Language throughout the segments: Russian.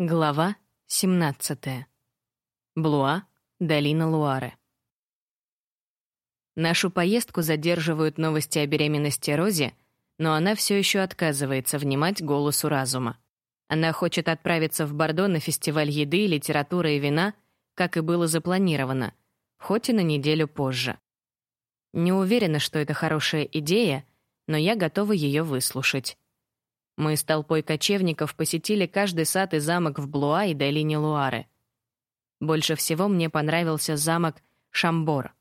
Глава 17. Блуа, долина Луары. Нашу поездку задерживают новости о беременности Рози, но она все еще отказывается внимать голосу разума. Она хочет отправиться в Бордо на фестиваль еды, литературы и вина, как и было запланировано, хоть и на неделю позже. Не уверена, что это хорошая идея, но я готова ее выслушать. Мы с толпой кочевников посетили каждый сад и замок в Блуа и долине Луары. Больше всего мне понравился замок Шамбор.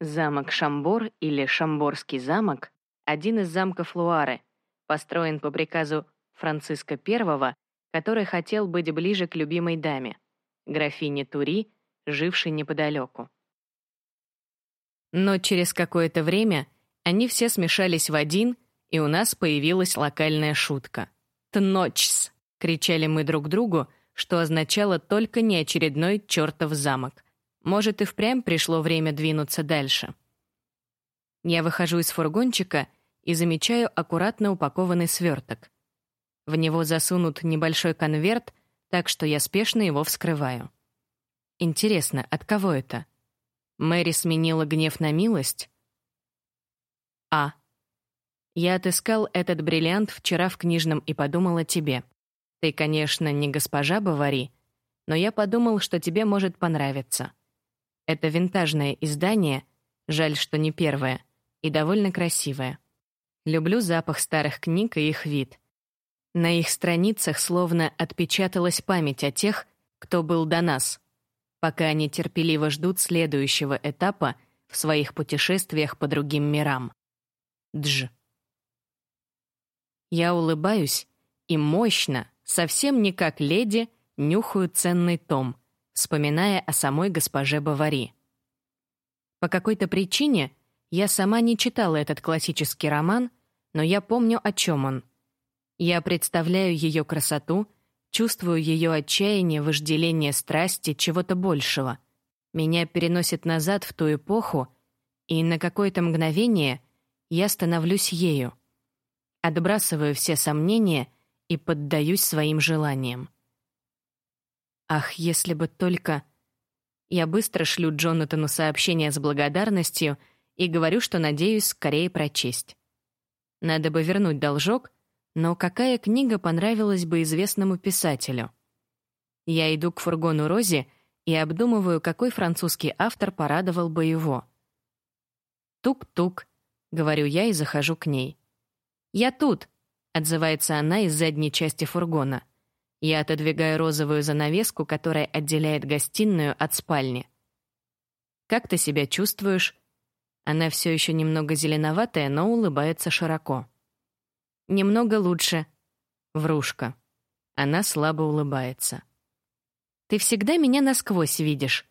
Замок Шамбор или Шамборский замок — один из замков Луары, построен по приказу Франциска I, который хотел быть ближе к любимой даме, графине Тури, жившей неподалеку. Но через какое-то время они все смешались в один — и у нас появилась локальная шутка. «Тночс!» — кричали мы друг другу, что означало только не очередной чертов замок. Может, и впрямь пришло время двинуться дальше. Я выхожу из фургончика и замечаю аккуратно упакованный сверток. В него засунут небольшой конверт, так что я спешно его вскрываю. Интересно, от кого это? Мэри сменила гнев на милость? А. Я отыскал этот бриллиант вчера в книжном и подумал о тебе. Ты, конечно, не госпожа Бавари, но я подумал, что тебе может понравиться. Это винтажное издание, жаль, что не первое, и довольно красивое. Люблю запах старых книг и их вид. На их страницах словно отпечаталась память о тех, кто был до нас, пока они терпеливо ждут следующего этапа в своих путешествиях по другим мирам. Дж. Я улыбаюсь и мощно, совсем не как леди, нюхаю ценный том, вспоминая о самой госпоже Бавари. По какой-то причине я сама не читала этот классический роман, но я помню, о чем он. Я представляю ее красоту, чувствую ее отчаяние, вожделение страсти, чего-то большего. Меня переносит назад в ту эпоху, и на какое-то мгновение я становлюсь ею — отбрасываю все сомнения и поддаюсь своим желаниям. Ах, если бы только... Я быстро шлю Джонатану сообщение с благодарностью и говорю, что надеюсь скорее прочесть. Надо бы вернуть должок, но какая книга понравилась бы известному писателю? Я иду к фургону Рози и обдумываю, какой французский автор порадовал бы его. «Тук-тук», — говорю я и захожу к ней. «Я тут», — отзывается она из задней части фургона. Я отодвигаю розовую занавеску, которая отделяет гостиную от спальни. «Как ты себя чувствуешь?» Она все еще немного зеленоватая, но улыбается широко. «Немного лучше». Врушка. Она слабо улыбается. «Ты всегда меня насквозь видишь.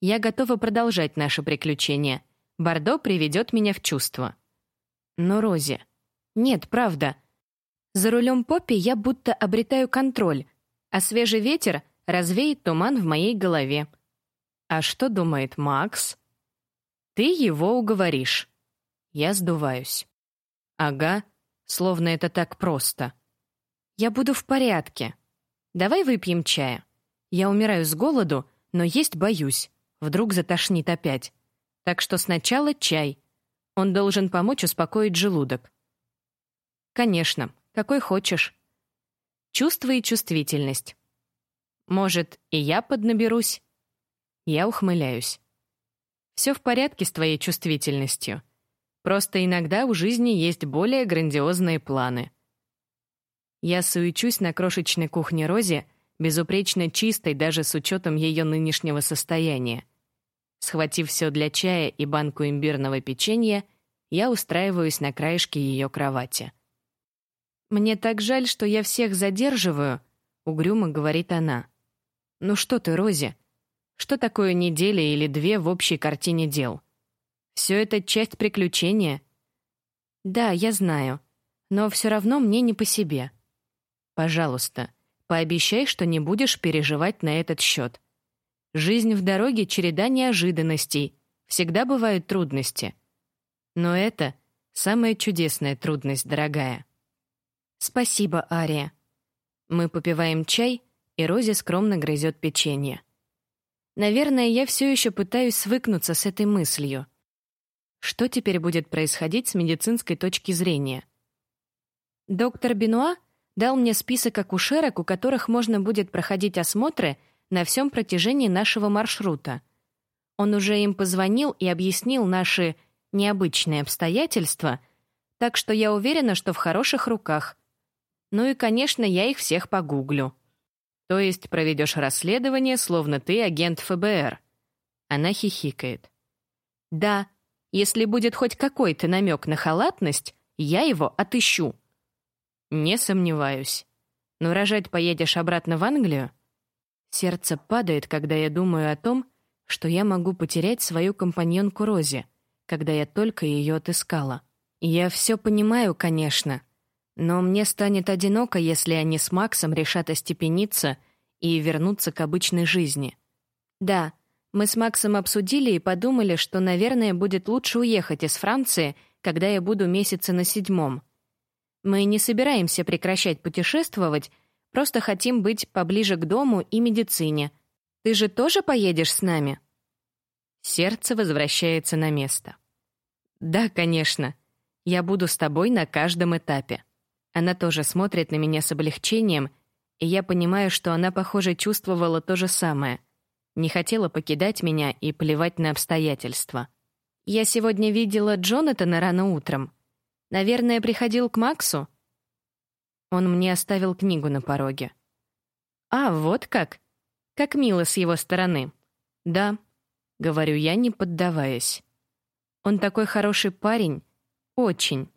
Я готова продолжать наше приключение. Бордо приведет меня в чувство». «Но, Рози, нет, правда. За рулем Поппи я будто обретаю контроль, а свежий ветер развеет туман в моей голове. А что думает Макс? Ты его уговоришь. Я сдуваюсь. Ага, словно это так просто. Я буду в порядке. Давай выпьем чая. Я умираю с голоду, но есть боюсь. Вдруг затошнит опять. Так что сначала чай. Он должен помочь успокоить желудок. Конечно, какой хочешь. Чувство и чувствительность. Может, и я поднаберусь? Я ухмыляюсь. Все в порядке с твоей чувствительностью. Просто иногда у жизни есть более грандиозные планы. Я суечусь на крошечной кухне Рози, безупречно чистой даже с учетом ее нынешнего состояния. Схватив все для чая и банку имбирного печенья, я устраиваюсь на краешке ее кровати. «Мне так жаль, что я всех задерживаю», — угрюмо говорит она. «Ну что ты, Рози? Что такое неделя или две в общей картине дел? Все это часть приключения». «Да, я знаю, но все равно мне не по себе». «Пожалуйста, пообещай, что не будешь переживать на этот счет. Жизнь в дороге — череда неожиданностей, всегда бывают трудности. Но это самая чудесная трудность, дорогая». «Спасибо, Ария». Мы попиваем чай, и Рози скромно грызет печенье. Наверное, я все еще пытаюсь свыкнуться с этой мыслью. Что теперь будет происходить с медицинской точки зрения? Доктор Бенуа дал мне список акушерок, у которых можно будет проходить осмотры на всем протяжении нашего маршрута. Он уже им позвонил и объяснил наши необычные обстоятельства, так что я уверена, что в хороших руках. Ну и, конечно, я их всех погуглю. То есть проведешь расследование, словно ты агент ФБР. Она хихикает. Да, если будет хоть какой-то намек на халатность, я его отыщу. Не сомневаюсь. Но рожать поедешь обратно в Англию? Сердце падает, когда я думаю о том, что я могу потерять свою компаньонку Рози, когда я только ее отыскала. Я все понимаю, конечно, но мне станет одиноко, если они с Максом решат остепениться и вернуться к обычной жизни. Да, мы с Максом обсудили и подумали, что, наверное, будет лучше уехать из Франции, когда я буду месяца на седьмом. Мы не собираемся прекращать путешествовать, просто хотим быть поближе к дому и медицине. Ты же тоже поедешь с нами? Сердце возвращается на место. Да, конечно. Я буду с тобой на каждом этапе. Она тоже смотрит на меня с облегчением, и я понимаю, что она, похоже, чувствовала то же самое. Не хотела покидать меня и плевать на обстоятельства. Я сегодня видела Джонатана рано утром. Наверное, приходил к Максу. Он мне оставил книгу на пороге. А, вот как. Как мило с его стороны. Да, говорю я, не поддаваясь. Он такой хороший парень, очень.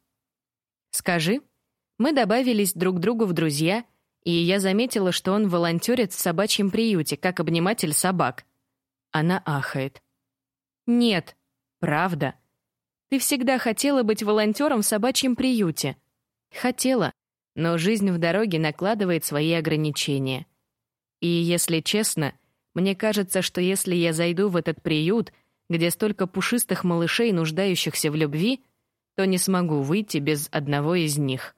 Скажи, мы добавились друг другу в друзья, и я заметила, что он волонтерит в собачьем приюте, как обниматель собак. Она ахает. Нет, правда. Ты всегда хотела быть волонтером в собачьем приюте. Хотела, но жизнь в дороге накладывает свои ограничения. И, если честно, мне кажется, что если я зайду в этот приют, где столько пушистых малышей, нуждающихся в любви, то не смогу выйти без одного из них.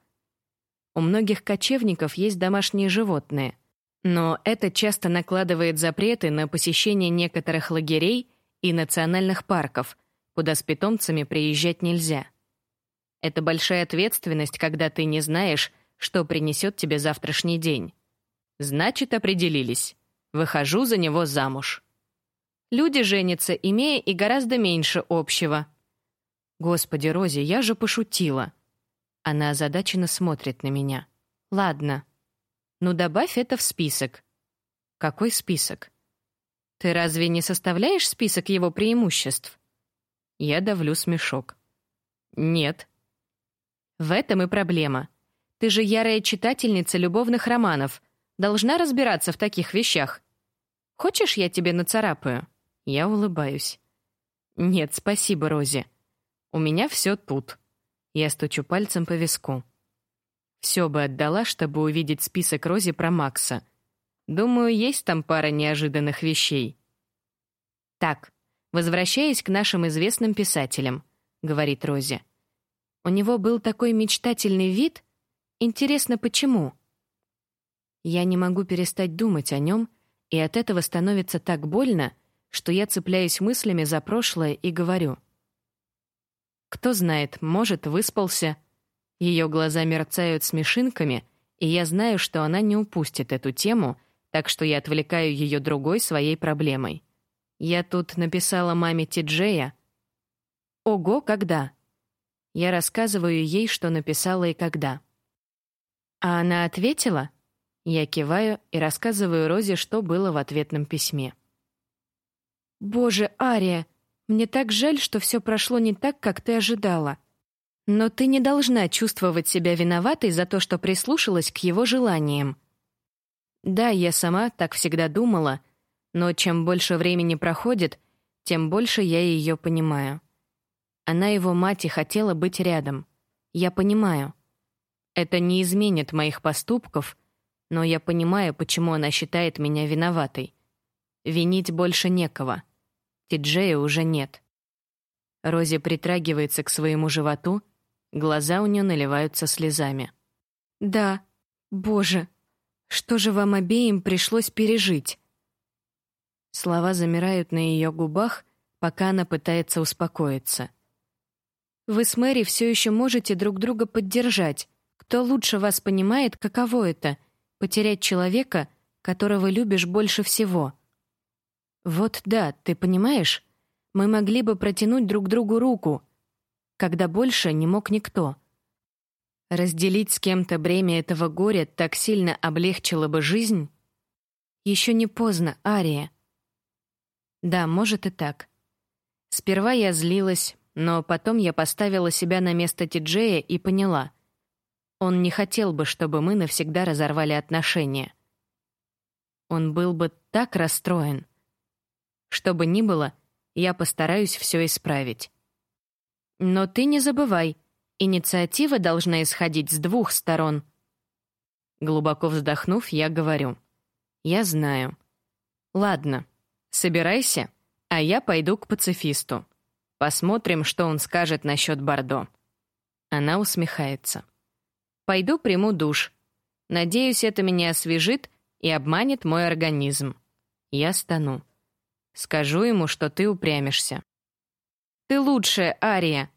У многих кочевников есть домашние животные, но это часто накладывает запреты на посещение некоторых лагерей и национальных парков, куда с питомцами приезжать нельзя. Это большая ответственность, когда ты не знаешь, что принесет тебе завтрашний день. Значит, определились. Выхожу за него замуж. Люди женятся, имея и гораздо меньше общего. Господи, Рози, я же пошутила. Она озадаченно смотрит на меня. Ладно. Ну добавь это в список. Какой список? Ты разве не составляешь список его преимуществ? Я давлю смешок. Нет. В этом и проблема. Ты же ярая читательница любовных романов. Должна разбираться в таких вещах. Хочешь, я тебе нацарапаю? Я улыбаюсь. Нет, спасибо, Рози. У меня все тут. Я стучу пальцем по виску. Все бы отдала, чтобы увидеть список Рози про Макса. Думаю, есть там пара неожиданных вещей. Так, возвращаясь к нашим известным писателям, говорит Рози. У него был такой мечтательный вид. Интересно, почему? Я не могу перестать думать о нем, и от этого становится так больно, что я цепляюсь мыслями за прошлое и говорю — кто знает, может, выспался. Ее глаза мерцают смешинками, и я знаю, что она не упустит эту тему, так что я отвлекаю ее другой своей проблемой. Я тут написала маме Тиджея. Ого, когда? Я рассказываю ей, что написала и когда. А она ответила? Я киваю и рассказываю Розе, что было в ответном письме. Боже, Ария, мне так жаль, что все прошло не так, как ты ожидала. Но ты не должна чувствовать себя виноватой за то, что прислушалась к его желаниям. Да, я сама так всегда думала, но чем больше времени проходит, тем больше я ее понимаю. Она его мать и хотела быть рядом. Я понимаю. Это не изменит моих поступков, но я понимаю, почему она считает меня виноватой. Винить больше некого. Тиджея уже нет. Рози притрагивается к своему животу, глаза у нее наливаются слезами. «Да, боже, Что же вам обеим пришлось пережить? Слова замирают на ее губах, пока она пытается успокоиться. Вы с Мэри все еще можете друг друга поддержать. Кто лучше вас понимает, каково это — потерять человека, которого любишь больше всего? Вот да, ты понимаешь? Мы могли бы протянуть друг другу руку, когда больше не мог никто. Разделить с кем-то бремя этого горя так сильно облегчило бы жизнь? Еще не поздно, Ария. Да, может и так. Сперва я злилась, но потом я поставила себя на место Тиджея и поняла. Он не хотел бы, чтобы мы навсегда разорвали отношения. Он был бы так расстроен. Что бы ни было, я постараюсь все исправить. Но ты не забывай, инициатива должна исходить с двух сторон. Глубоко вздохнув, я говорю. Я знаю. Ладно, собирайся, а я пойду к пацифисту. Посмотрим, что он скажет насчет Бордо. Она усмехается. Пойду приму душ. Надеюсь, это меня освежит и обманет мой организм. Я стану. Скажу ему, что ты упрямишься. Ты лучшая, Ария.